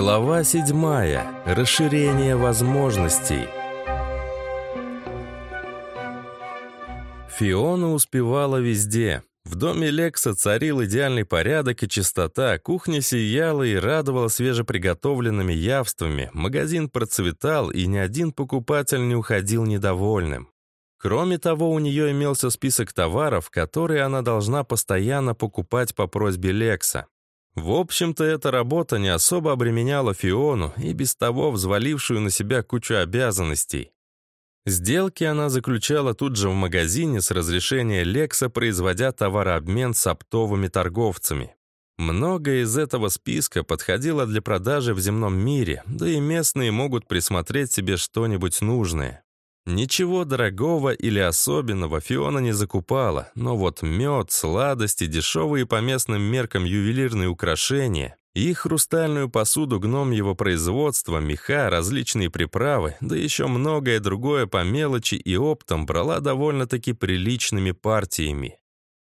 Глава седьмая. Расширение возможностей. Фиона успевала везде. В доме Лекса царил идеальный порядок и чистота, кухня сияла и радовала свежеприготовленными явствами, магазин процветал, и ни один покупатель не уходил недовольным. Кроме того, у нее имелся список товаров, которые она должна постоянно покупать по просьбе Лекса. В общем-то, эта работа не особо обременяла Фиону и без того взвалившую на себя кучу обязанностей. Сделки она заключала тут же в магазине с разрешения Лекса, производя товарообмен с оптовыми торговцами. Многое из этого списка подходило для продажи в земном мире, да и местные могут присмотреть себе что-нибудь нужное. Ничего дорогого или особенного Фиона не закупала, но вот мед, сладости, дешевые по местным меркам ювелирные украшения и хрустальную посуду гномьего производства, меха, различные приправы, да еще многое другое по мелочи и оптом брала довольно-таки приличными партиями.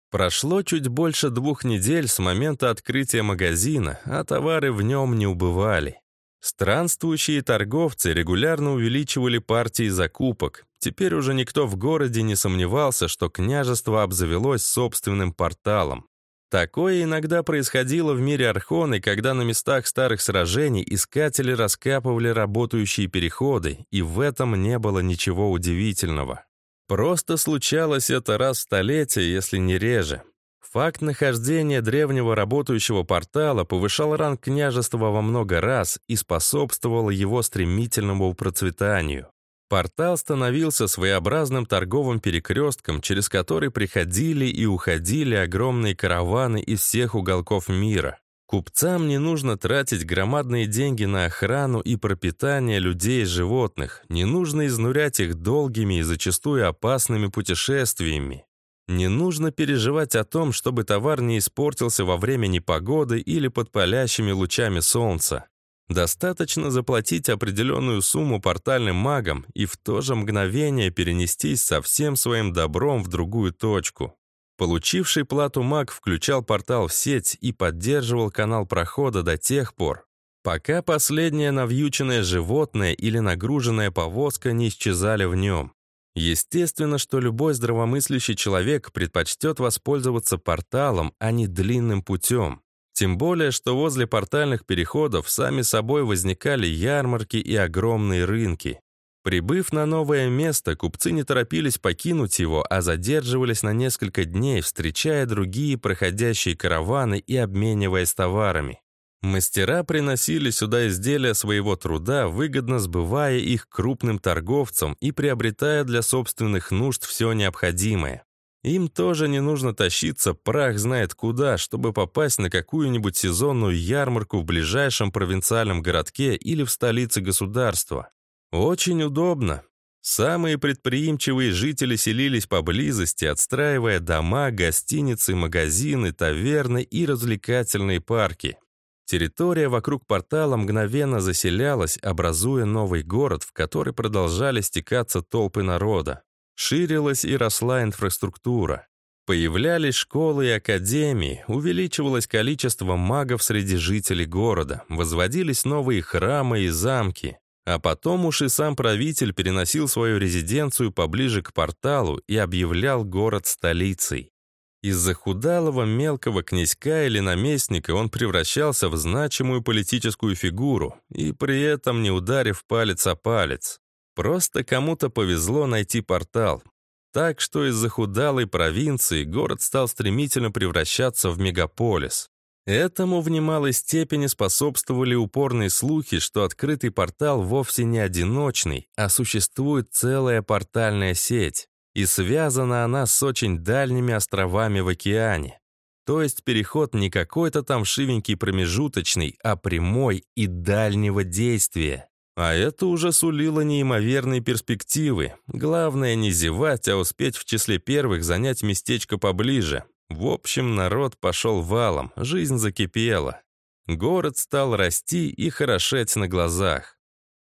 Прошло чуть больше двух недель с момента открытия магазина, а товары в нем не убывали. Странствующие торговцы регулярно увеличивали партии закупок. Теперь уже никто в городе не сомневался, что княжество обзавелось собственным порталом. Такое иногда происходило в мире Архоны, когда на местах старых сражений искатели раскапывали работающие переходы, и в этом не было ничего удивительного. Просто случалось это раз в столетие, если не реже. Факт нахождения древнего работающего портала повышал ранг княжества во много раз и способствовал его стремительному процветанию. Портал становился своеобразным торговым перекрестком, через который приходили и уходили огромные караваны из всех уголков мира. Купцам не нужно тратить громадные деньги на охрану и пропитание людей и животных, не нужно изнурять их долгими и зачастую опасными путешествиями. Не нужно переживать о том, чтобы товар не испортился во время непогоды или под палящими лучами солнца. Достаточно заплатить определенную сумму портальным магам и в то же мгновение перенестись со всем своим добром в другую точку. Получивший плату маг включал портал в сеть и поддерживал канал прохода до тех пор, пока последнее навьюченное животное или нагруженная повозка не исчезали в нем. Естественно, что любой здравомыслящий человек предпочтет воспользоваться порталом, а не длинным путем. Тем более, что возле портальных переходов сами собой возникали ярмарки и огромные рынки. Прибыв на новое место, купцы не торопились покинуть его, а задерживались на несколько дней, встречая другие проходящие караваны и обмениваясь товарами. Мастера приносили сюда изделия своего труда, выгодно сбывая их крупным торговцам и приобретая для собственных нужд все необходимое. Им тоже не нужно тащиться прах знает куда, чтобы попасть на какую-нибудь сезонную ярмарку в ближайшем провинциальном городке или в столице государства. Очень удобно. Самые предприимчивые жители селились поблизости, отстраивая дома, гостиницы, магазины, таверны и развлекательные парки. Территория вокруг портала мгновенно заселялась, образуя новый город, в который продолжали стекаться толпы народа. Ширилась и росла инфраструктура. Появлялись школы и академии, увеличивалось количество магов среди жителей города, возводились новые храмы и замки. А потом уж и сам правитель переносил свою резиденцию поближе к порталу и объявлял город столицей. Из захудалого мелкого князька или наместника он превращался в значимую политическую фигуру, и при этом не ударив палец о палец. Просто кому-то повезло найти портал. Так что из захудалой провинции город стал стремительно превращаться в мегаполис. Этому в немалой степени способствовали упорные слухи, что открытый портал вовсе не одиночный, а существует целая портальная сеть и связана она с очень дальними островами в океане. То есть переход не какой-то там шивенький промежуточный, а прямой и дальнего действия. А это уже сулило неимоверные перспективы. Главное не зевать, а успеть в числе первых занять местечко поближе. В общем, народ пошел валом, жизнь закипела. Город стал расти и хорошеть на глазах.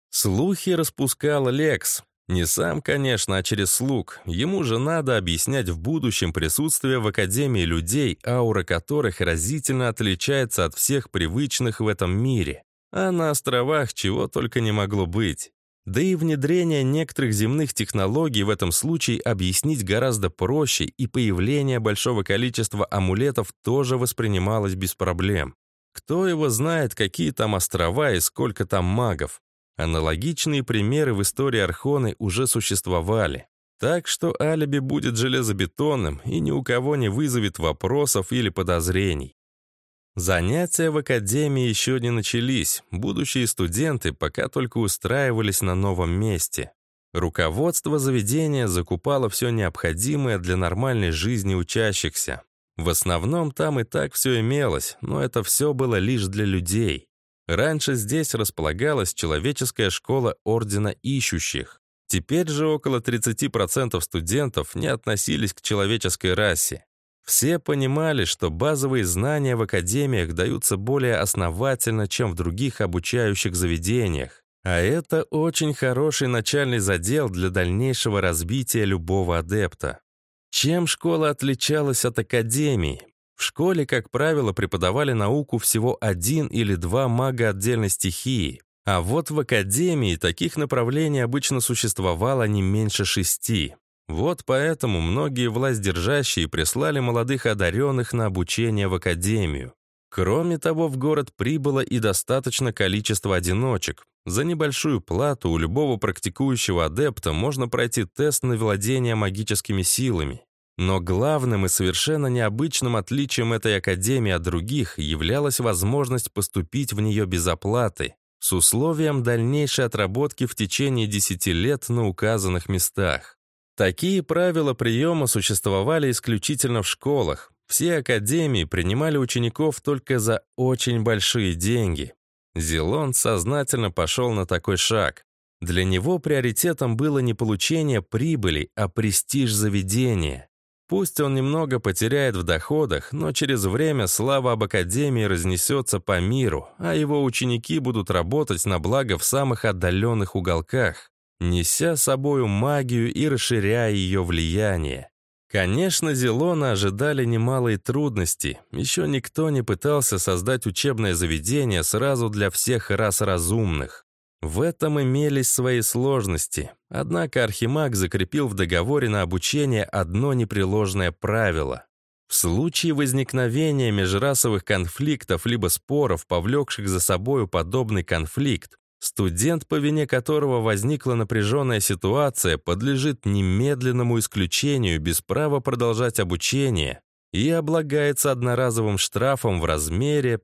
Слухи распускал Лекс, не сам, конечно, а через слуг. Ему же надо объяснять в будущем присутствие в Академии людей, аура которых разительно отличается от всех привычных в этом мире. А на островах чего только не могло быть. Да и внедрение некоторых земных технологий в этом случае объяснить гораздо проще, и появление большого количества амулетов тоже воспринималось без проблем. Кто его знает, какие там острова и сколько там магов. Аналогичные примеры в истории Архоны уже существовали. Так что алиби будет железобетонным и ни у кого не вызовет вопросов или подозрений. Занятия в академии еще не начались, будущие студенты пока только устраивались на новом месте. Руководство заведения закупало все необходимое для нормальной жизни учащихся. В основном там и так все имелось, но это все было лишь для людей. Раньше здесь располагалась человеческая школа Ордена Ищущих. Теперь же около 30% студентов не относились к человеческой расе. Все понимали, что базовые знания в академиях даются более основательно, чем в других обучающих заведениях. А это очень хороший начальный задел для дальнейшего развития любого адепта. Чем школа отличалась от академии? В школе, как правило, преподавали науку всего один или два мага отдельной стихии, а вот в академии таких направлений обычно существовало не меньше шести. Вот поэтому многие властьдержащие прислали молодых одаренных на обучение в академию. Кроме того, в город прибыло и достаточно количество одиночек. За небольшую плату у любого практикующего адепта можно пройти тест на владение магическими силами. Но главным и совершенно необычным отличием этой академии от других являлась возможность поступить в нее без оплаты с условием дальнейшей отработки в течение 10 лет на указанных местах. Такие правила приема существовали исключительно в школах. Все академии принимали учеников только за очень большие деньги. Зелон сознательно пошел на такой шаг. Для него приоритетом было не получение прибыли, а престиж заведения. Пусть он немного потеряет в доходах, но через время слава об Академии разнесется по миру, а его ученики будут работать на благо в самых отдаленных уголках, неся с собою магию и расширяя ее влияние. Конечно, Зелона ожидали немалые трудности. Еще никто не пытался создать учебное заведение сразу для всех рас разумных. В этом имелись свои сложности. Однако Архимаг закрепил в договоре на обучение одно непреложное правило. В случае возникновения межрасовых конфликтов либо споров, повлекших за собою подобный конфликт, студент, по вине которого возникла напряженная ситуация, подлежит немедленному исключению без права продолжать обучение и облагается одноразовым штрафом в размере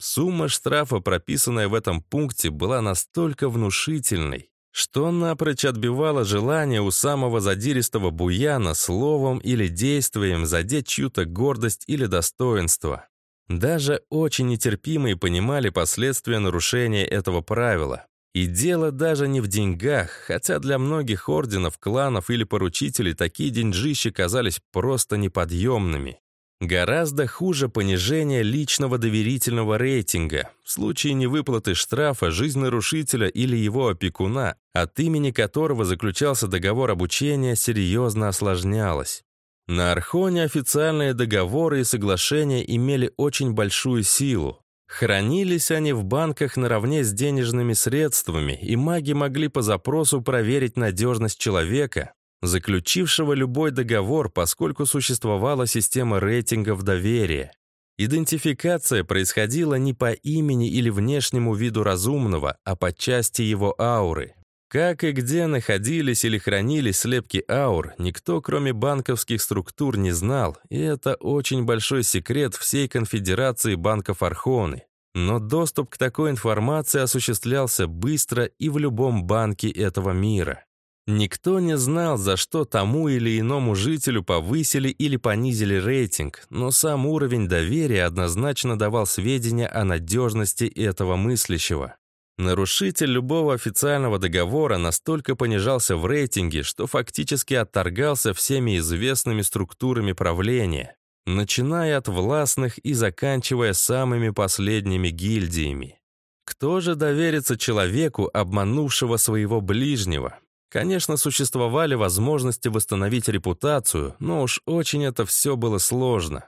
Сумма штрафа, прописанная в этом пункте, была настолько внушительной, что напрочь отбивала желание у самого задиристого буяна словом или действием задеть чью-то гордость или достоинство. Даже очень нетерпимые понимали последствия нарушения этого правила. И дело даже не в деньгах, хотя для многих орденов, кланов или поручителей такие деньжищи казались просто неподъемными. Гораздо хуже понижение личного доверительного рейтинга. В случае невыплаты штрафа жизнь нарушителя или его опекуна, от имени которого заключался договор обучения, серьезно осложнялась. На Архоне официальные договоры и соглашения имели очень большую силу. Хранились они в банках наравне с денежными средствами, и маги могли по запросу проверить надежность человека, заключившего любой договор, поскольку существовала система рейтингов доверия. Идентификация происходила не по имени или внешнему виду разумного, а по части его ауры. Как и где находились или хранились слепки аур, никто, кроме банковских структур, не знал, и это очень большой секрет всей конфедерации банков Архоны. Но доступ к такой информации осуществлялся быстро и в любом банке этого мира. Никто не знал, за что тому или иному жителю повысили или понизили рейтинг, но сам уровень доверия однозначно давал сведения о надежности этого мыслящего. Нарушитель любого официального договора настолько понижался в рейтинге, что фактически отторгался всеми известными структурами правления, начиная от властных и заканчивая самыми последними гильдиями. Кто же доверится человеку, обманувшего своего ближнего? Конечно, существовали возможности восстановить репутацию, но уж очень это все было сложно.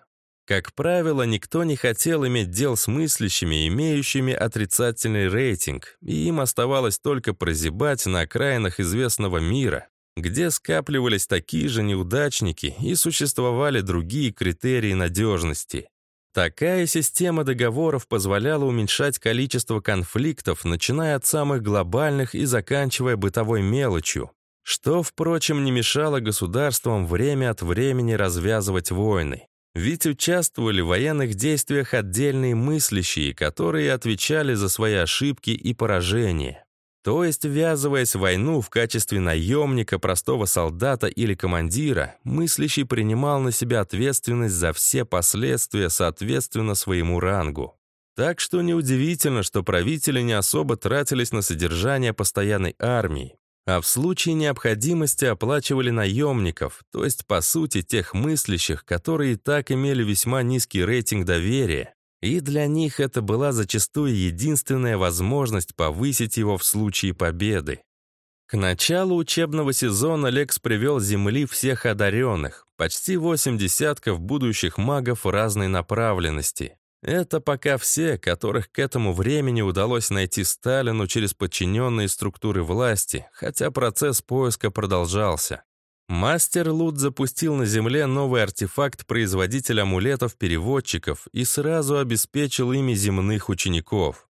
Как правило, никто не хотел иметь дел с мыслящими, имеющими отрицательный рейтинг, и им оставалось только прозябать на окраинах известного мира, где скапливались такие же неудачники и существовали другие критерии надежности. Такая система договоров позволяла уменьшать количество конфликтов, начиная от самых глобальных и заканчивая бытовой мелочью, что, впрочем, не мешало государствам время от времени развязывать войны. Ведь участвовали в военных действиях отдельные мыслящие, которые отвечали за свои ошибки и поражения. То есть, ввязываясь в войну в качестве наемника, простого солдата или командира, мыслящий принимал на себя ответственность за все последствия соответственно своему рангу. Так что неудивительно, что правители не особо тратились на содержание постоянной армии, а в случае необходимости оплачивали наемников, то есть, по сути, тех мыслящих, которые и так имели весьма низкий рейтинг доверия, и для них это была зачастую единственная возможность повысить его в случае победы. К началу учебного сезона Лекс привел Земли всех одаренных, почти восемь десятков будущих магов разной направленности. Это пока все, которых к этому времени удалось найти Сталину через подчиненные структуры власти, хотя процесс поиска продолжался. Мастер Лут запустил на Земле новый артефакт производитель амулетов-переводчиков и сразу обеспечил ими земных учеников.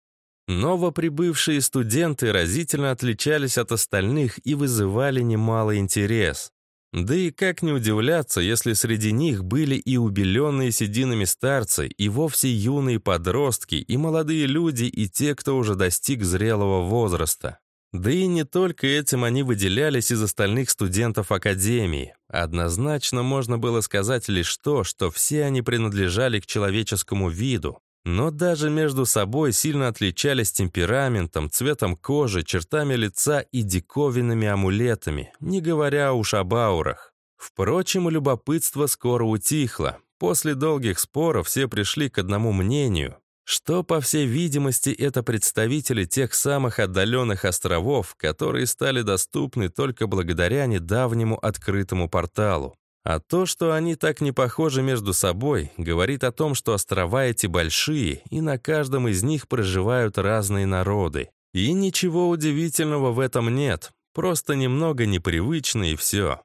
Новоприбывшие студенты разительно отличались от остальных и вызывали немалый интерес. Да и как не удивляться, если среди них были и убеленные сединами старцы, и вовсе юные подростки, и молодые люди, и те, кто уже достиг зрелого возраста. Да и не только этим они выделялись из остальных студентов Академии. Однозначно можно было сказать лишь то, что все они принадлежали к человеческому виду, но даже между собой сильно отличались темпераментом, цветом кожи, чертами лица и диковинными амулетами, не говоря уж об аурах. Впрочем, любопытство скоро утихло. После долгих споров все пришли к одному мнению, что, по всей видимости, это представители тех самых отдаленных островов, которые стали доступны только благодаря недавнему открытому порталу. А то, что они так не похожи между собой, говорит о том, что острова эти большие, и на каждом из них проживают разные народы. И ничего удивительного в этом нет, просто немного непривычно и все.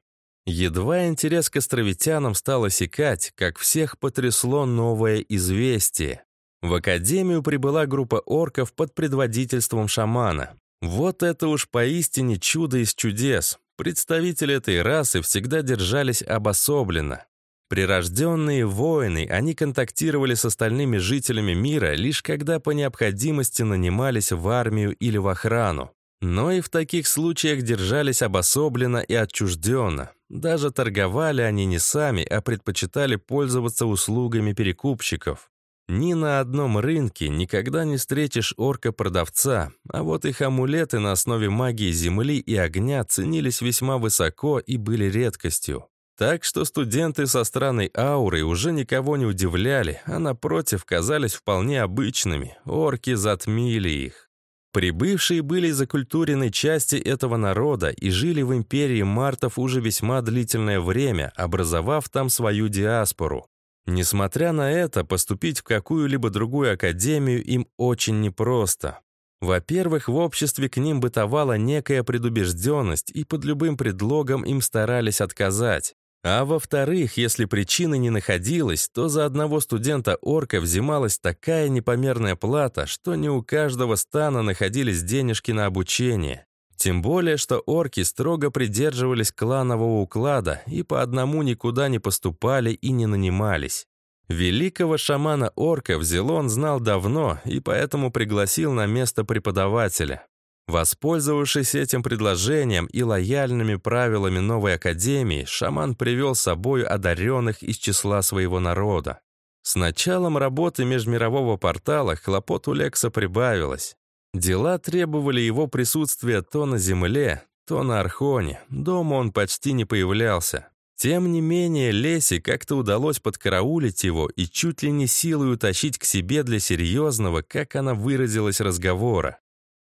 Едва интерес к островитянам стал осекать, как всех потрясло новое известие. В академию прибыла группа орков под предводительством шамана. Вот это уж поистине чудо из чудес. Представители этой расы всегда держались обособленно. Прирожденные воины, они контактировали с остальными жителями мира лишь когда по необходимости нанимались в армию или в охрану. Но и в таких случаях держались обособленно и отчужденно. Даже торговали они не сами, а предпочитали пользоваться услугами перекупщиков. Ни на одном рынке никогда не встретишь орка-продавца, а вот их амулеты на основе магии земли и огня ценились весьма высоко и были редкостью. Так что студенты со странной аурой уже никого не удивляли, а напротив казались вполне обычными, орки затмили их. Прибывшие были из окультуренной части этого народа и жили в империи мартов уже весьма длительное время, образовав там свою диаспору. Несмотря на это, поступить в какую-либо другую академию им очень непросто. Во-первых, в обществе к ним бытовала некая предубежденность, и под любым предлогом им старались отказать. А во-вторых, если причины не находилась, то за одного студента-орка взималась такая непомерная плата, что не у каждого стана находились денежки на обучение. Тем более, что орки строго придерживались кланового уклада и по одному никуда не поступали и не нанимались. Великого шамана орков Зелон знал давно и поэтому пригласил на место преподавателя. Воспользовавшись этим предложением и лояльными правилами новой академии, шаман привел с собой одаренных из числа своего народа. С началом работы межмирового портала хлопот у Лекса прибавилось. Дела требовали его присутствия то на земле, то на Архоне. Дома он почти не появлялся. Тем не менее, Лесе как-то удалось подкараулить его и чуть ли не силой утащить к себе для серьезного, как она выразилась, разговора.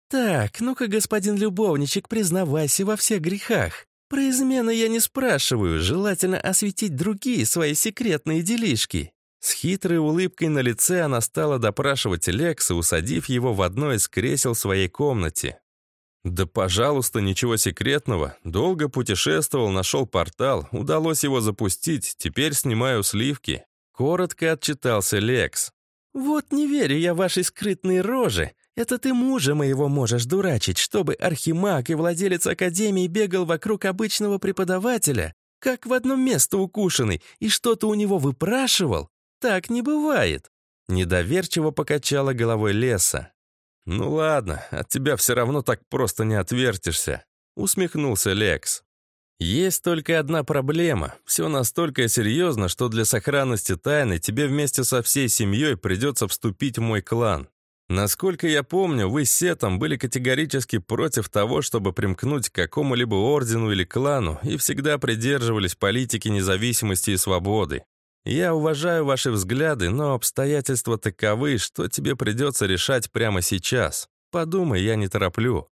«Так, ну-ка, господин любовничек, признавайся во всех грехах. Про измены я не спрашиваю, желательно осветить другие свои секретные делишки. С хитрой улыбкой на лице она стала допрашивать Лекса, усадив его в одно из кресел своей комнате. «Да, пожалуйста, ничего секретного. Долго путешествовал, нашел портал, удалось его запустить, теперь снимаю сливки». Коротко отчитался Лекс. «Вот не верю я вашей скрытной роже. Это ты мужа моего можешь дурачить, чтобы архимаг и владелец академии бегал вокруг обычного преподавателя, как в одно место укушенный, и что-то у него выпрашивал? Так не бывает». Недоверчиво покачала головой леса. «Ну ладно, от тебя все равно так просто не отвертишься», — усмехнулся Лекс. «Есть только одна проблема. Все настолько серьезно, что для сохранности тайны тебе вместе со всей семьей придется вступить в мой клан. Насколько я помню, вы с Сетом были категорически против того, чтобы примкнуть к какому-либо ордену или клану и всегда придерживались политики независимости и свободы. Я уважаю ваши взгляды, но обстоятельства таковы, что тебе придется решать прямо сейчас. Подумай, я не тороплю».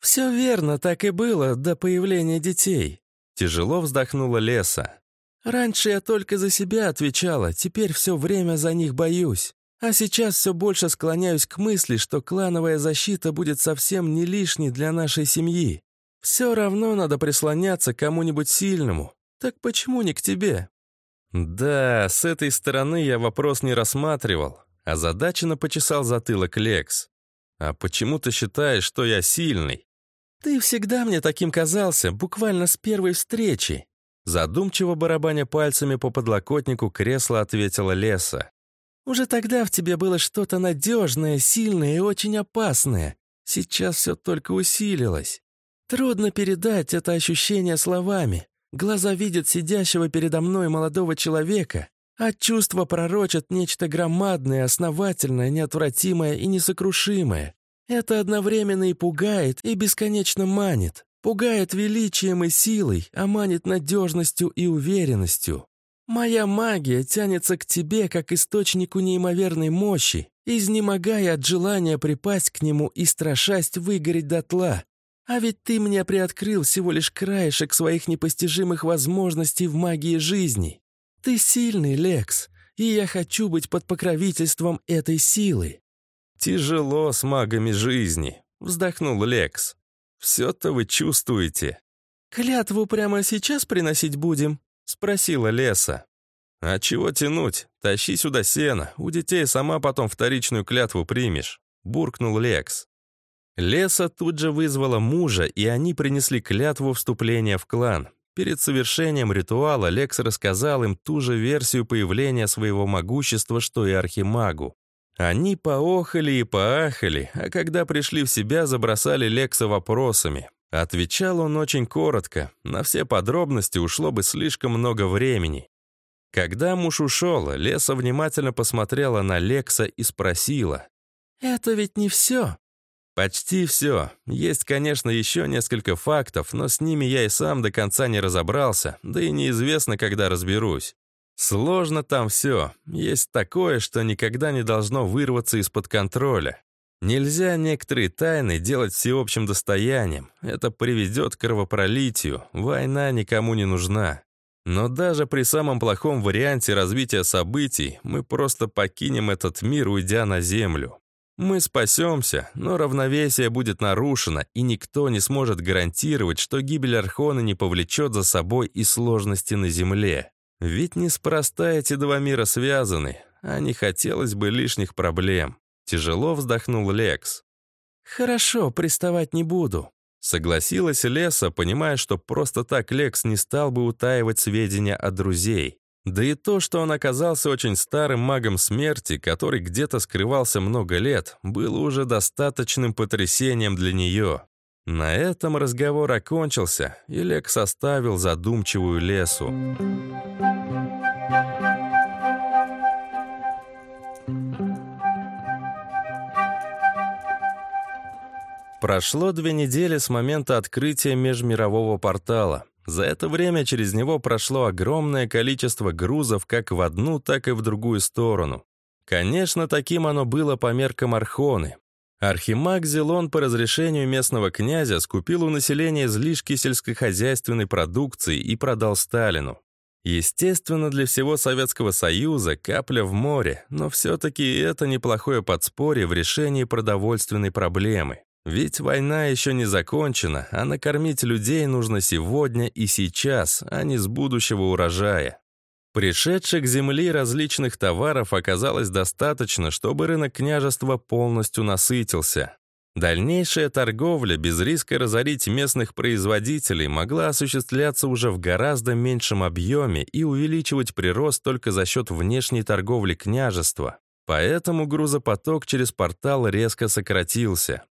«Все верно, так и было до появления детей», — тяжело вздохнула Леса. «Раньше я только за себя отвечала, теперь все время за них боюсь. А сейчас все больше склоняюсь к мысли, что клановая защита будет совсем не лишней для нашей семьи. Все равно надо прислоняться к кому-нибудь сильному. Так почему не к тебе? «Да, с этой стороны я вопрос не рассматривал», а задаченно почесал затылок Лекс. «А почему ты считаешь, что я сильный?» «Ты всегда мне таким казался, буквально с первой встречи», задумчиво барабаня пальцами по подлокотнику кресла ответила Леса. «Уже тогда в тебе было что-то надежное, сильное и очень опасное. Сейчас все только усилилось. Трудно передать это ощущение словами. Глаза видят сидящего передо мной молодого человека, а чувства пророчат нечто громадное, основательное, неотвратимое и несокрушимое. Это одновременно и пугает, и бесконечно манит. Пугает величием и силой, а манит надежностью и уверенностью. Моя магия тянется к тебе, как источнику неимоверной мощи, изнемогая от желания припасть к нему и страшась выгореть дотла. А ведь ты мне приоткрыл всего лишь краешек своих непостижимых возможностей в магии жизни. Ты сильный, Лекс, и я хочу быть под покровительством этой силы». «Тяжело с магами жизни», — вздохнул Лекс. «Все-то вы чувствуете». «Клятву прямо сейчас приносить будем?» — спросила Леса. «А чего тянуть? Тащи сюда сено. У детей сама потом вторичную клятву примешь», — буркнул Лекс. Леса тут же вызвала мужа, и они принесли клятву вступления в клан. Перед совершением ритуала Лекс рассказал им ту же версию появления своего могущества, что и Архимагу. Они поохали и поахали, а когда пришли в себя, забросали Лекса вопросами. Отвечал он очень коротко, на все подробности ушло бы слишком много времени. Когда муж ушел, Леса внимательно посмотрела на Лекса и спросила. «Это ведь не все?» Почти все. Есть, конечно, еще несколько фактов, но с ними я и сам до конца не разобрался, да и неизвестно, когда разберусь. Сложно там все. Есть такое, что никогда не должно вырваться из-под контроля. Нельзя некоторые тайны делать всеобщим достоянием. Это приведет к кровопролитию. Война никому не нужна. Но даже при самом плохом варианте развития событий мы просто покинем этот мир, уйдя на Землю. Мы спасемся, но равновесие будет нарушено, и никто не сможет гарантировать, что гибель Архона не повлечет за собой и сложности на Земле. Ведь неспроста эти два мира связаны, а не хотелось бы лишних проблем. Тяжело вздохнул Лекс. «Хорошо, приставать не буду», — согласилась Леса, понимая, что просто так Лекс не стал бы утаивать сведения о друзей. Да и то, что он оказался очень старым магом смерти, который где-то скрывался много лет, было уже достаточным потрясением для нее. На этом разговор окончился, и Лекс оставил задумчивую лесу. Прошло две недели с момента открытия межмирового портала. За это время через него прошло огромное количество грузов как в одну, так и в другую сторону. Конечно, таким оно было по меркам Архоны. Архимаг Зелон по разрешению местного князя скупил у населения излишки сельскохозяйственной продукции и продал Сталину. Естественно, для всего Советского Союза капля в море, но все-таки это неплохое подспорье в решении продовольственной проблемы. Ведь война еще не закончена, а накормить людей нужно сегодня и сейчас, а не с будущего урожая. Пришедших к земли различных товаров оказалось достаточно, чтобы рынок княжества полностью насытился. Дальнейшая торговля без риска разорить местных производителей могла осуществляться уже в гораздо меньшем объеме и увеличивать прирост только за счет внешней торговли княжества. Поэтому грузопоток через портал резко сократился.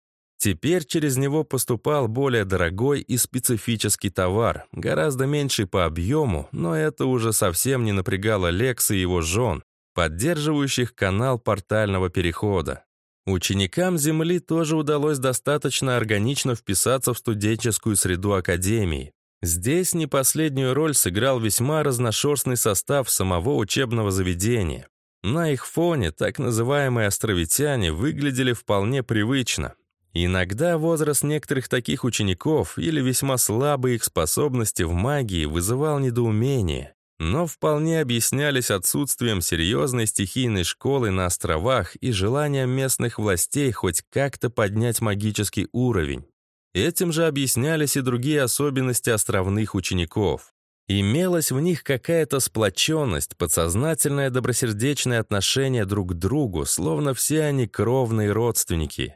Теперь через него поступал более дорогой и специфический товар, гораздо меньший по объему, но это уже совсем не напрягало Лекса и его жен, поддерживающих канал портального перехода. Ученикам Земли тоже удалось достаточно органично вписаться в студенческую среду Академии. Здесь не последнюю роль сыграл весьма разношерстный состав самого учебного заведения. На их фоне так называемые островитяне выглядели вполне привычно. Иногда возраст некоторых таких учеников или весьма слабые их способности в магии вызывал недоумение но вполне объяснялись отсутствием серьезной стихийной школы на островах и желанием местных властей хоть как-то поднять магический уровень. Этим же объяснялись и другие особенности островных учеников. Имелась в них какая-то сплоченность, подсознательное добросердечное отношение друг к другу, словно все они кровные родственники.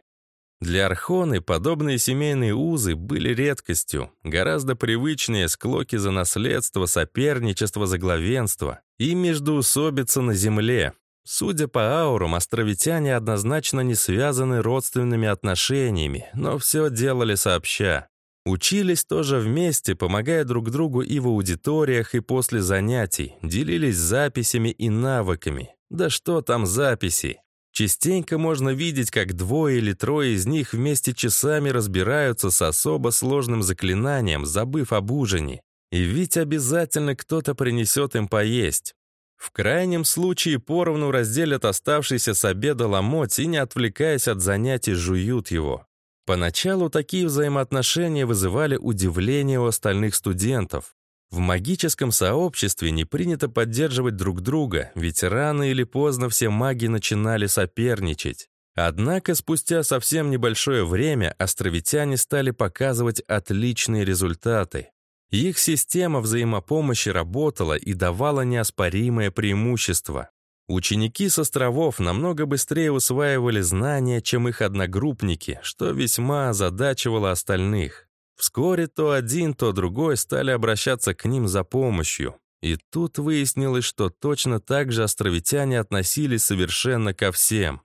Для Архоны подобные семейные узы были редкостью, гораздо привычнее склоки за наследство, соперничество за главенство и междуусобица на земле. Судя по аурам, островитяне однозначно не связаны родственными отношениями, но все делали сообща. Учились тоже вместе, помогая друг другу и в аудиториях, и после занятий, делились записями и навыками. Да что там записи? Частенько можно видеть, как двое или трое из них вместе часами разбираются с особо сложным заклинанием, забыв об ужине. И ведь обязательно кто-то принесет им поесть. В крайнем случае поровну разделят оставшийся с обеда ломоть и, не отвлекаясь от занятий, жуют его. Поначалу такие взаимоотношения вызывали удивление у остальных студентов. В магическом сообществе не принято поддерживать друг друга, ведь рано или поздно все маги начинали соперничать. Однако спустя совсем небольшое время островитяне стали показывать отличные результаты. Их система взаимопомощи работала и давала неоспоримое преимущество. Ученики с островов намного быстрее усваивали знания, чем их одногруппники, что весьма озадачивало остальных. Вскоре то один, то другой стали обращаться к ним за помощью. И тут выяснилось, что точно так же островитяне относились совершенно ко всем.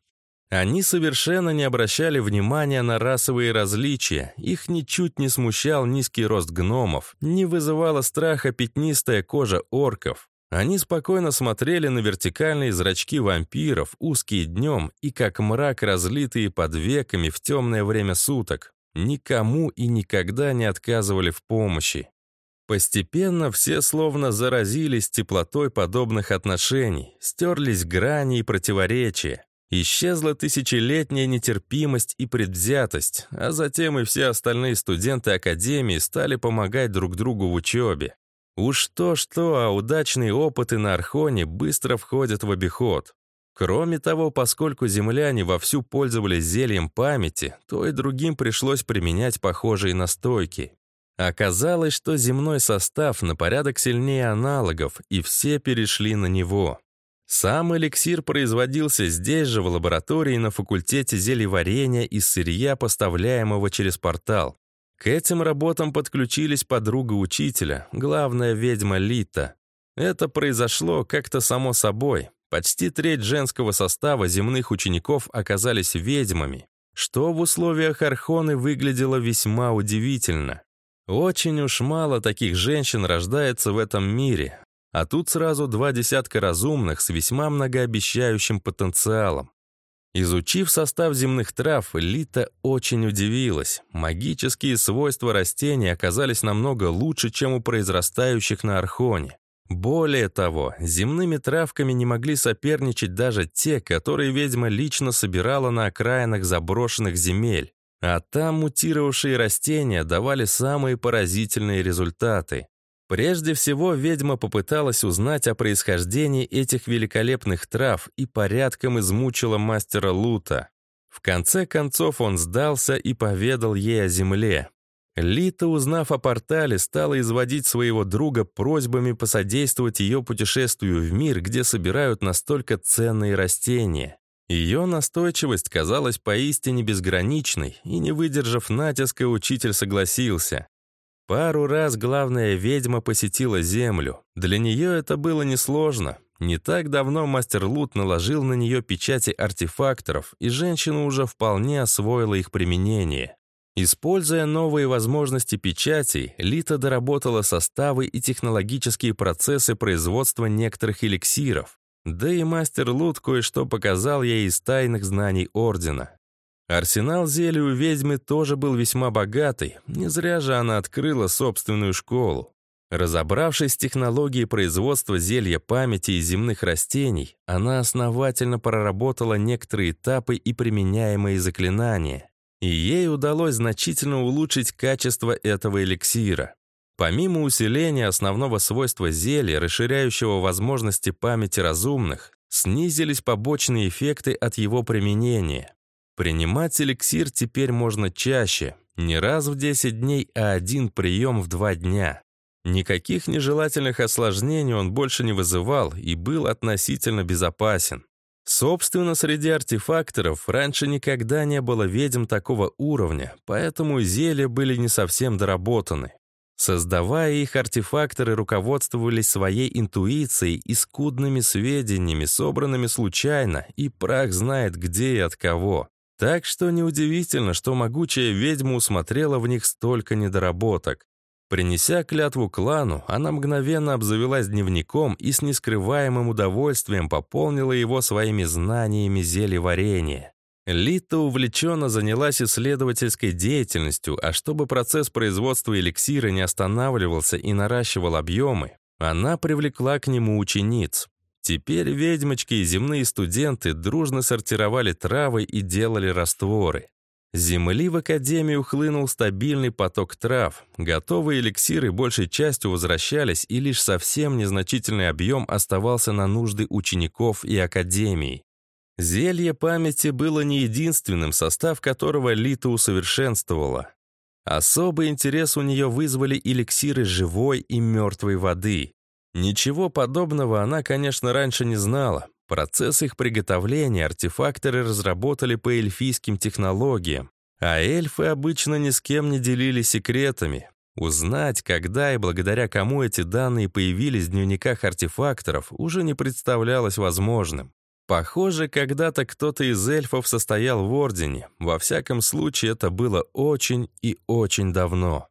Они совершенно не обращали внимания на расовые различия, их ничуть не смущал низкий рост гномов, не вызывала страха пятнистая кожа орков. Они спокойно смотрели на вертикальные зрачки вампиров, узкие днем и как мрак, разлитые под веками в темное время суток никому и никогда не отказывали в помощи. Постепенно все словно заразились теплотой подобных отношений, стерлись грани и противоречия. Исчезла тысячелетняя нетерпимость и предвзятость, а затем и все остальные студенты Академии стали помогать друг другу в учебе. Уж то-что, а удачные опыты на Архоне быстро входят в обиход. Кроме того, поскольку земляне вовсю пользовались зельем памяти, то и другим пришлось применять похожие настойки. Оказалось, что земной состав на порядок сильнее аналогов, и все перешли на него. Сам эликсир производился здесь же, в лаборатории на факультете зельеварения из сырья, поставляемого через портал. К этим работам подключились подруга учителя, главная ведьма Лита. Это произошло как-то само собой. Почти треть женского состава земных учеников оказались ведьмами, что в условиях Архоны выглядело весьма удивительно. Очень уж мало таких женщин рождается в этом мире, а тут сразу два десятка разумных с весьма многообещающим потенциалом. Изучив состав земных трав, Лита очень удивилась. Магические свойства растений оказались намного лучше, чем у произрастающих на Архоне. Более того, земными травками не могли соперничать даже те, которые ведьма лично собирала на окраинах заброшенных земель. А там мутировавшие растения давали самые поразительные результаты. Прежде всего, ведьма попыталась узнать о происхождении этих великолепных трав и порядком измучила мастера Лута. В конце концов он сдался и поведал ей о земле. Лита, узнав о портале, стала изводить своего друга просьбами посодействовать ее путешествию в мир, где собирают настолько ценные растения. Ее настойчивость казалась поистине безграничной, и, не выдержав натиска, учитель согласился. Пару раз главная ведьма посетила Землю. Для нее это было несложно. Не так давно мастер Лут наложил на нее печати артефакторов, и женщина уже вполне освоила их применение. Используя новые возможности печатей, Лита доработала составы и технологические процессы производства некоторых эликсиров. Да и мастер Лут кое-что показал ей из тайных знаний Ордена. Арсенал зелий у ведьмы тоже был весьма богатый, не зря же она открыла собственную школу. Разобравшись с технологией производства зелья памяти и земных растений, она основательно проработала некоторые этапы и применяемые заклинания. И ей удалось значительно улучшить качество этого эликсира. Помимо усиления основного свойства зелья, расширяющего возможности памяти разумных, снизились побочные эффекты от его применения. Принимать эликсир теперь можно чаще, не раз в 10 дней, а один прием в 2 дня. Никаких нежелательных осложнений он больше не вызывал и был относительно безопасен. Собственно, среди артефакторов раньше никогда не было ведьм такого уровня, поэтому зелья были не совсем доработаны. Создавая их, артефакторы руководствовались своей интуицией и скудными сведениями, собранными случайно, и прах знает где и от кого. Так что неудивительно, что могучая ведьма усмотрела в них столько недоработок. Принеся клятву клану, она мгновенно обзавелась дневником и с нескрываемым удовольствием пополнила его своими знаниями зельеварения. Лита увлеченно занялась исследовательской деятельностью, а чтобы процесс производства эликсира не останавливался и наращивал объемы, она привлекла к нему учениц. Теперь ведьмочки и земные студенты дружно сортировали травы и делали растворы. Земли в Академию хлынул стабильный поток трав. Готовые эликсиры большей частью возвращались, и лишь совсем незначительный объем оставался на нужды учеников и Академии. Зелье памяти было не единственным, состав которого Лита усовершенствовала. Особый интерес у нее вызвали эликсиры живой и мертвой воды. Ничего подобного она, конечно, раньше не знала. Процесс их приготовления артефакторы разработали по эльфийским технологиям, а эльфы обычно ни с кем не делились секретами. Узнать, когда и благодаря кому эти данные появились в дневниках артефакторов, уже не представлялось возможным. Похоже, когда-то кто-то из эльфов состоял в Ордене. Во всяком случае, это было очень и очень давно.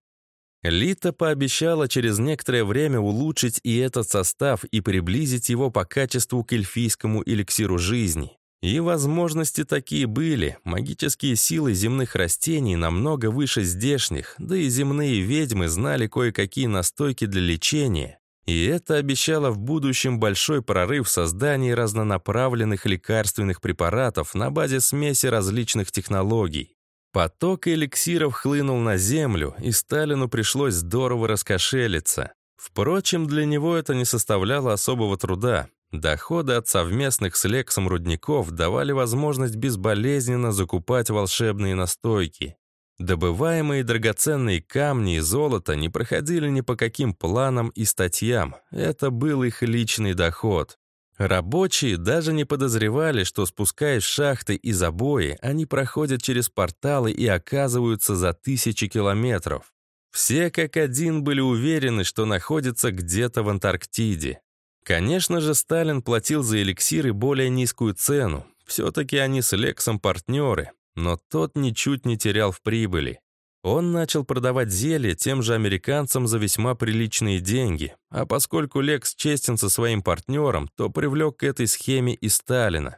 Лита пообещала через некоторое время улучшить и этот состав и приблизить его по качеству к эльфийскому эликсиру жизни. И возможности такие были. Магические силы земных растений намного выше здешних, да и земные ведьмы знали кое-какие настойки для лечения. И это обещало в будущем большой прорыв в создании разнонаправленных лекарственных препаратов на базе смеси различных технологий. Поток эликсиров хлынул на землю, и Сталину пришлось здорово раскошелиться. Впрочем, для него это не составляло особого труда. Доходы от совместных с Лексом рудников давали возможность безболезненно закупать волшебные настойки. Добываемые драгоценные камни и золото не проходили ни по каким планам и статьям. Это был их личный доход. Рабочие даже не подозревали, что, спускаясь в шахты и забои, они проходят через порталы и оказываются за тысячи километров. Все как один были уверены, что находятся где-то в Антарктиде. Конечно же, Сталин платил за эликсиры более низкую цену. Все-таки они с Лексом партнеры, но тот ничуть не терял в прибыли. Он начал продавать зелье тем же американцам за весьма приличные деньги, а поскольку Лекс честен со своим партнером, то привлек к этой схеме и Сталина.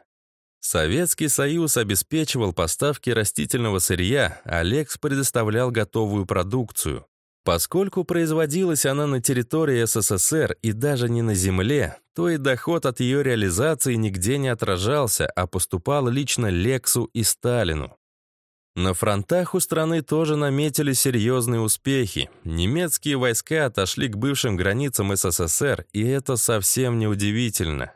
Советский Союз обеспечивал поставки растительного сырья, а Лекс предоставлял готовую продукцию. Поскольку производилась она на территории СССР и даже не на земле, то и доход от ее реализации нигде не отражался, а поступал лично Лексу и Сталину. На фронтах у страны тоже наметили серьезные успехи. Немецкие войска отошли к бывшим границам СССР, и это совсем не удивительно.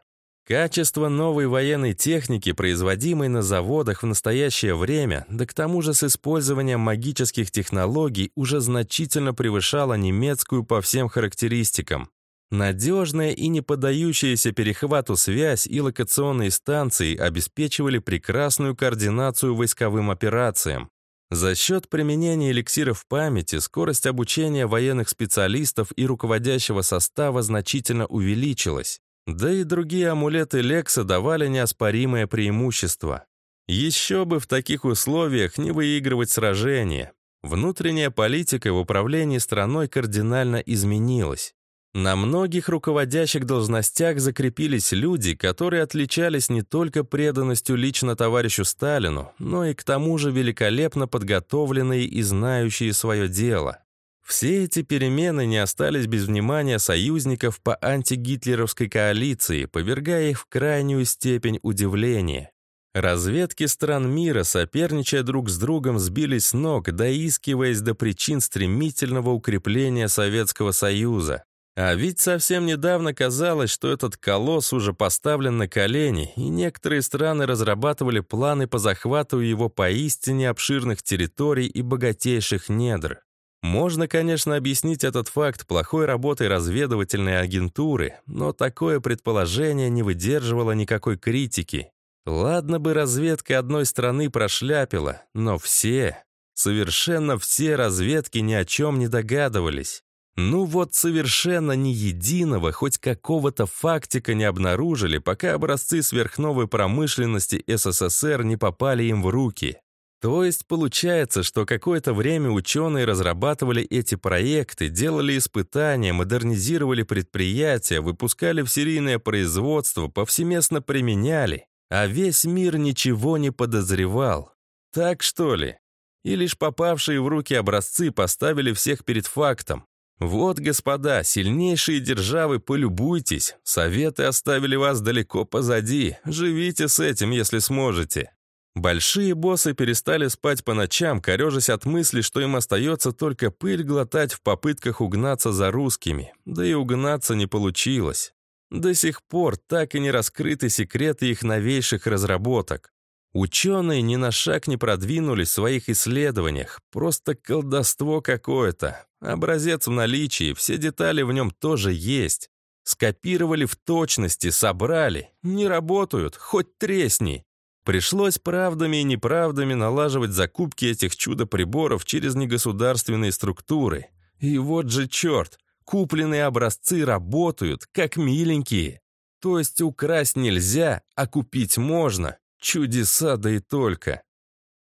Качество новой военной техники, производимой на заводах в настоящее время, да к тому же с использованием магических технологий, уже значительно превышало немецкую по всем характеристикам. Надежная и не поддающаяся перехвату связь и локационные станции обеспечивали прекрасную координацию войсковым операциям. За счет применения эликсиров памяти скорость обучения военных специалистов и руководящего состава значительно увеличилась. Да и другие амулеты Лекса давали неоспоримое преимущество. Еще бы в таких условиях не выигрывать сражения. Внутренняя политика в управлении страной кардинально изменилась. На многих руководящих должностях закрепились люди, которые отличались не только преданностью лично товарищу Сталину, но и к тому же великолепно подготовленные и знающие свое дело. Все эти перемены не остались без внимания союзников по антигитлеровской коалиции, повергая их в крайнюю степень удивления. Разведки стран мира, соперничая друг с другом, сбились с ног, доискиваясь до причин стремительного укрепления Советского Союза. А ведь совсем недавно казалось, что этот колосс уже поставлен на колени, и некоторые страны разрабатывали планы по захвату его поистине обширных территорий и богатейших недр. Можно, конечно, объяснить этот факт плохой работой разведывательной агентуры, но такое предположение не выдерживало никакой критики. Ладно бы разведка одной страны прошляпила, но все, совершенно все разведки ни о чем не догадывались. Ну вот совершенно ни единого, хоть какого-то фактика не обнаружили, пока образцы сверхновой промышленности СССР не попали им в руки. То есть получается, что какое-то время ученые разрабатывали эти проекты, делали испытания, модернизировали предприятия, выпускали в серийное производство, повсеместно применяли, а весь мир ничего не подозревал. Так что ли? И лишь попавшие в руки образцы поставили всех перед фактом. Вот, господа, сильнейшие державы, полюбуйтесь. Советы оставили вас далеко позади. Живите с этим, если сможете. Большие боссы перестали спать по ночам, корежась от мысли, что им остается только пыль глотать в попытках угнаться за русскими. Да и угнаться не получилось. До сих пор так и не раскрыты секреты их новейших разработок. Ученые ни на шаг не продвинулись в своих исследованиях. Просто колдовство какое-то. Образец в наличии, все детали в нем тоже есть. Скопировали в точности, собрали. Не работают, хоть тресни. Пришлось правдами и неправдами налаживать закупки этих чудо-приборов через негосударственные структуры. И вот же черт, купленные образцы работают, как миленькие. То есть украсть нельзя, а купить можно. Чудеса, да и только.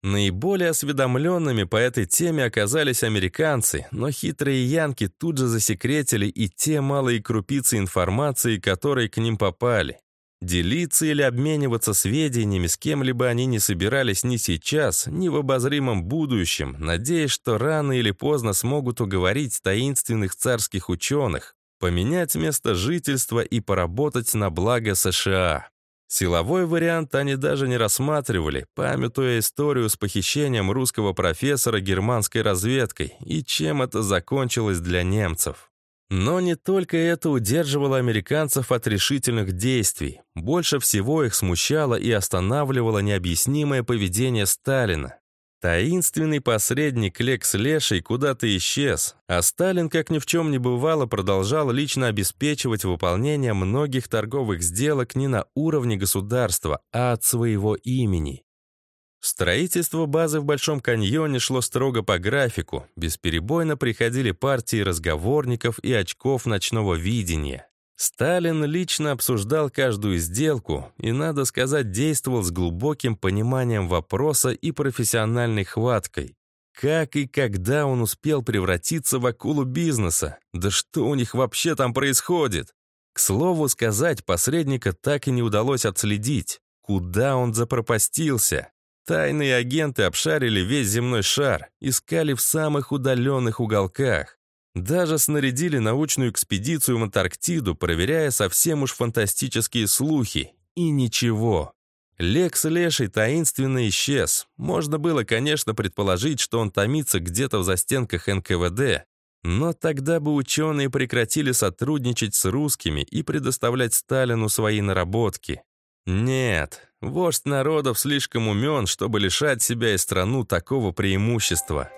Наиболее осведомленными по этой теме оказались американцы, но хитрые янки тут же засекретили и те малые крупицы информации, которые к ним попали. Делиться или обмениваться сведениями с кем-либо они не собирались ни сейчас, ни в обозримом будущем, надеясь, что рано или поздно смогут уговорить таинственных царских ученых, поменять место жительства и поработать на благо США. Силовой вариант они даже не рассматривали, памятуя историю с похищением русского профессора германской разведкой и чем это закончилось для немцев. Но не только это удерживало американцев от решительных действий. Больше всего их смущало и останавливало необъяснимое поведение Сталина. Таинственный посредник Лекс Леший куда-то исчез, а Сталин, как ни в чем не бывало, продолжал лично обеспечивать выполнение многих торговых сделок не на уровне государства, а от своего имени. Строительство базы в Большом каньоне шло строго по графику, бесперебойно приходили партии разговорников и очков ночного видения. Сталин лично обсуждал каждую сделку и, надо сказать, действовал с глубоким пониманием вопроса и профессиональной хваткой. Как и когда он успел превратиться в акулу бизнеса? Да что у них вообще там происходит? К слову сказать, посредника так и не удалось отследить. Куда он запропастился? Тайные агенты обшарили весь земной шар, искали в самых удаленных уголках. Даже снарядили научную экспедицию в Антарктиду, проверяя совсем уж фантастические слухи. И ничего. Лекс Леший таинственно исчез. Можно было, конечно, предположить, что он томится где-то в застенках НКВД, но тогда бы ученые прекратили сотрудничать с русскими и предоставлять Сталину свои наработки. Нет, вождь народов слишком умен, чтобы лишать себя и страну такого преимущества.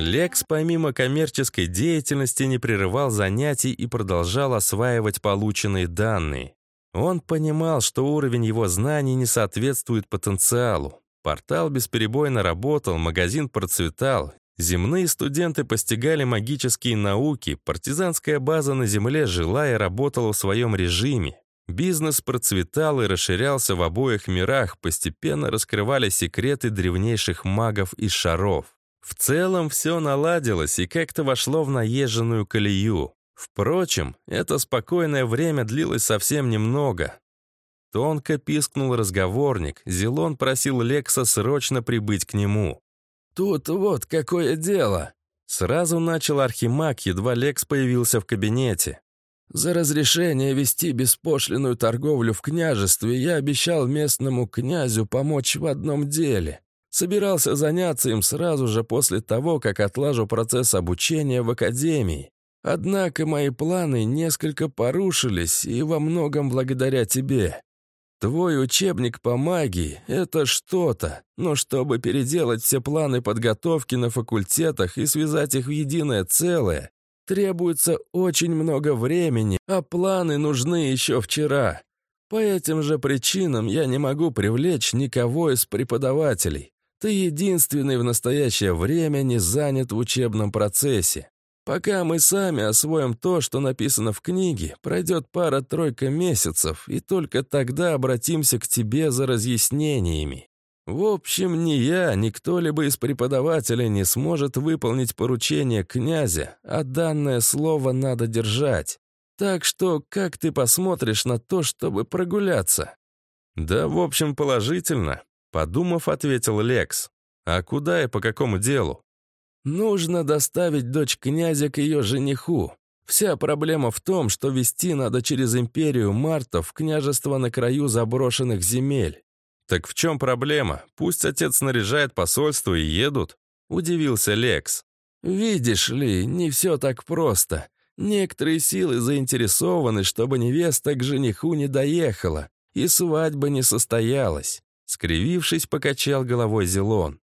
Лекс помимо коммерческой деятельности не прерывал занятий и продолжал осваивать полученные данные. Он понимал, что уровень его знаний не соответствует потенциалу. Портал бесперебойно работал, магазин процветал, земные студенты постигали магические науки, партизанская база на Земле жила и работала в своем режиме. Бизнес процветал и расширялся в обоих мирах, постепенно раскрывали секреты древнейших магов и шаров. В целом все наладилось и как-то вошло в наезженную колею. Впрочем, это спокойное время длилось совсем немного. Тонко пискнул разговорник, Зелон просил Лекса срочно прибыть к нему. «Тут вот какое дело!» Сразу начал Архимаг, едва Лекс появился в кабинете. «За разрешение вести беспошлиную торговлю в княжестве я обещал местному князю помочь в одном деле. Собирался заняться им сразу же после того, как отлажу процесс обучения в академии. Однако мои планы несколько порушились, и во многом благодаря тебе. Твой учебник по магии — это что-то, но чтобы переделать все планы подготовки на факультетах и связать их в единое целое, требуется очень много времени, а планы нужны еще вчера. По этим же причинам я не могу привлечь никого из преподавателей. Ты единственный в настоящее время не занят в учебном процессе. Пока мы сами освоим то, что написано в книге, пройдет пара-тройка месяцев, и только тогда обратимся к тебе за разъяснениями. В общем, ни я, ни кто-либо из преподавателей не сможет выполнить поручение князя, а данное слово надо держать. Так что как ты посмотришь на то, чтобы прогуляться? Да, в общем, положительно. Подумав, ответил Лекс. «А куда и по какому делу?» «Нужно доставить дочь князя к ее жениху. Вся проблема в том, что вести надо через империю Мартов княжество на краю заброшенных земель». «Так в чем проблема? Пусть отец снаряжает посольство и едут», — удивился Лекс. «Видишь ли, не все так просто. Некоторые силы заинтересованы, чтобы невеста к жениху не доехала, и свадьба не состоялась. Скривившись, покачал головой Зелон.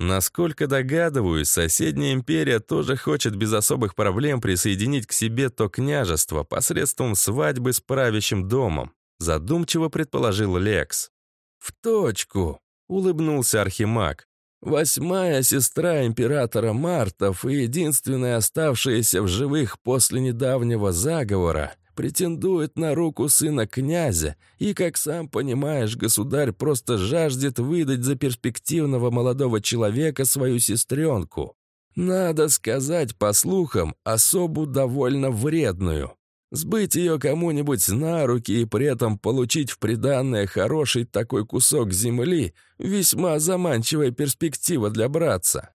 Насколько догадываюсь, соседняя империя тоже хочет без особых проблем присоединить к себе то княжество посредством свадьбы с правящим домом, задумчиво предположил Лекс. «В точку!» — улыбнулся Архимаг. «Восьмая сестра императора Мартов и единственная оставшаяся в живых после недавнего заговора претендует на руку сына князя, и, как сам понимаешь, государь просто жаждет выдать за перспективного молодого человека свою сестренку. Надо сказать, по слухам, особу довольно вредную. Сбыть ее кому-нибудь на руки и при этом получить в приданное хороший такой кусок земли — весьма заманчивая перспектива для братца.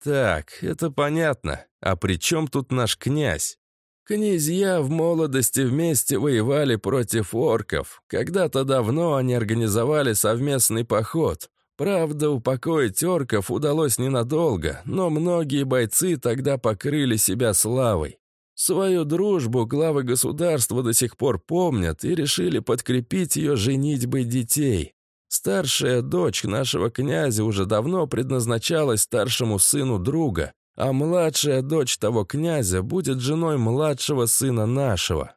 Так, это понятно. А при чем тут наш князь? Князья в молодости вместе воевали против орков. Когда-то давно они организовали совместный поход. Правда, упокоить орков удалось ненадолго, но многие бойцы тогда покрыли себя славой. Свою дружбу главы государства до сих пор помнят и решили подкрепить ее женитьбой детей. Старшая дочь нашего князя уже давно предназначалась старшему сыну друга, а младшая дочь того князя будет женой младшего сына нашего.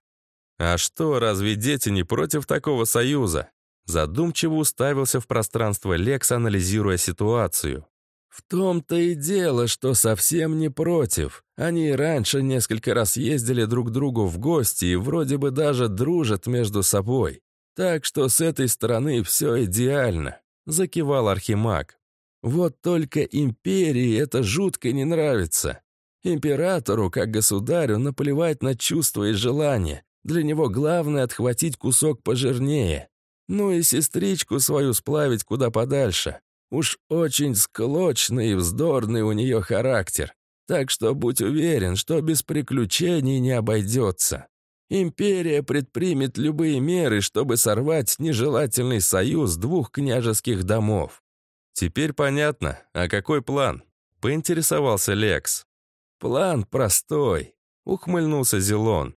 А что, разве дети не против такого союза? Задумчиво уставился в пространство Лекс, анализируя ситуацию. В том-то и дело, что совсем не против. Они раньше несколько раз ездили друг к другу в гости и вроде бы даже дружат между собой. Так что с этой стороны все идеально, закивал Архимаг. Вот только империи это жутко не нравится. Императору, как государю, наплевать на чувства и желания. Для него главное отхватить кусок пожирнее. Ну и сестричку свою сплавить куда подальше. Уж очень склочный и вздорный у нее характер. Так что будь уверен, что без приключений не обойдется. Империя предпримет любые меры, чтобы сорвать нежелательный союз двух княжеских домов. Теперь понятно. А какой план? Поинтересовался Лекс. План простой, ухмыльнулся Зелон.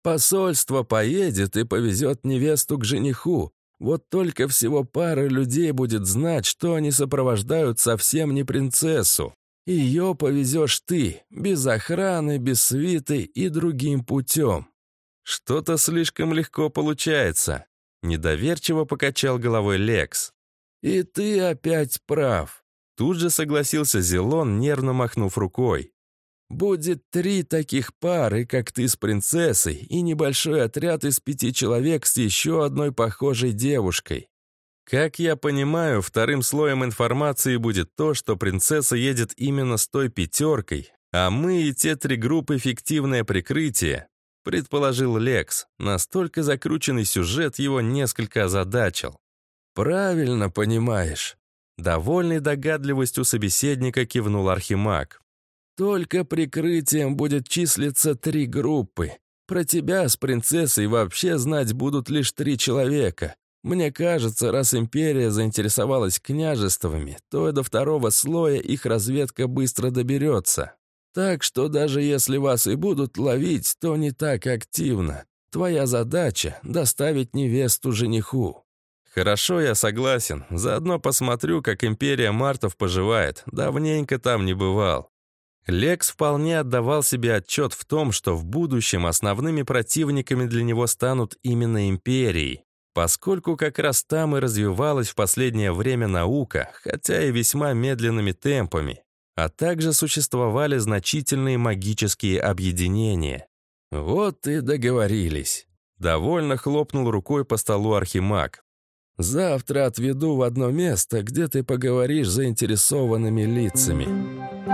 Посольство поедет и повезет невесту к жениху. Вот только всего пара людей будет знать, что они сопровождают совсем не принцессу. Ее повезешь ты, без охраны, без свиты и другим путем. Что-то слишком легко получается. Недоверчиво покачал головой Лекс. И ты опять прав. Тут же согласился Зелон, нервно махнув рукой. Будет три таких пары, как ты с принцессой, и небольшой отряд из пяти человек с еще одной похожей девушкой. Как я понимаю, вторым слоем информации будет то, что принцесса едет именно с той пятеркой, а мы и те три группы фиктивное прикрытие, предположил Лекс. Настолько закрученный сюжет его несколько озадачил. «Правильно понимаешь». Довольный догадливостью собеседника кивнул Архимаг. «Только прикрытием будет числиться три группы. Про тебя с принцессой вообще знать будут лишь три человека. Мне кажется, раз империя заинтересовалась княжествами, то и до второго слоя их разведка быстро доберется. Так что даже если вас и будут ловить, то не так активно. Твоя задача — доставить невесту жениху». «Хорошо, я согласен. Заодно посмотрю, как империя Мартов поживает. Давненько там не бывал». Лекс вполне отдавал себе отчет в том, что в будущем основными противниками для него станут именно империи поскольку как раз там и развивалась в последнее время наука, хотя и весьма медленными темпами, а также существовали значительные магические объединения. «Вот и договорились», — довольно хлопнул рукой по столу Архимаг. «Завтра отведу в одно место, где ты поговоришь с заинтересованными лицами».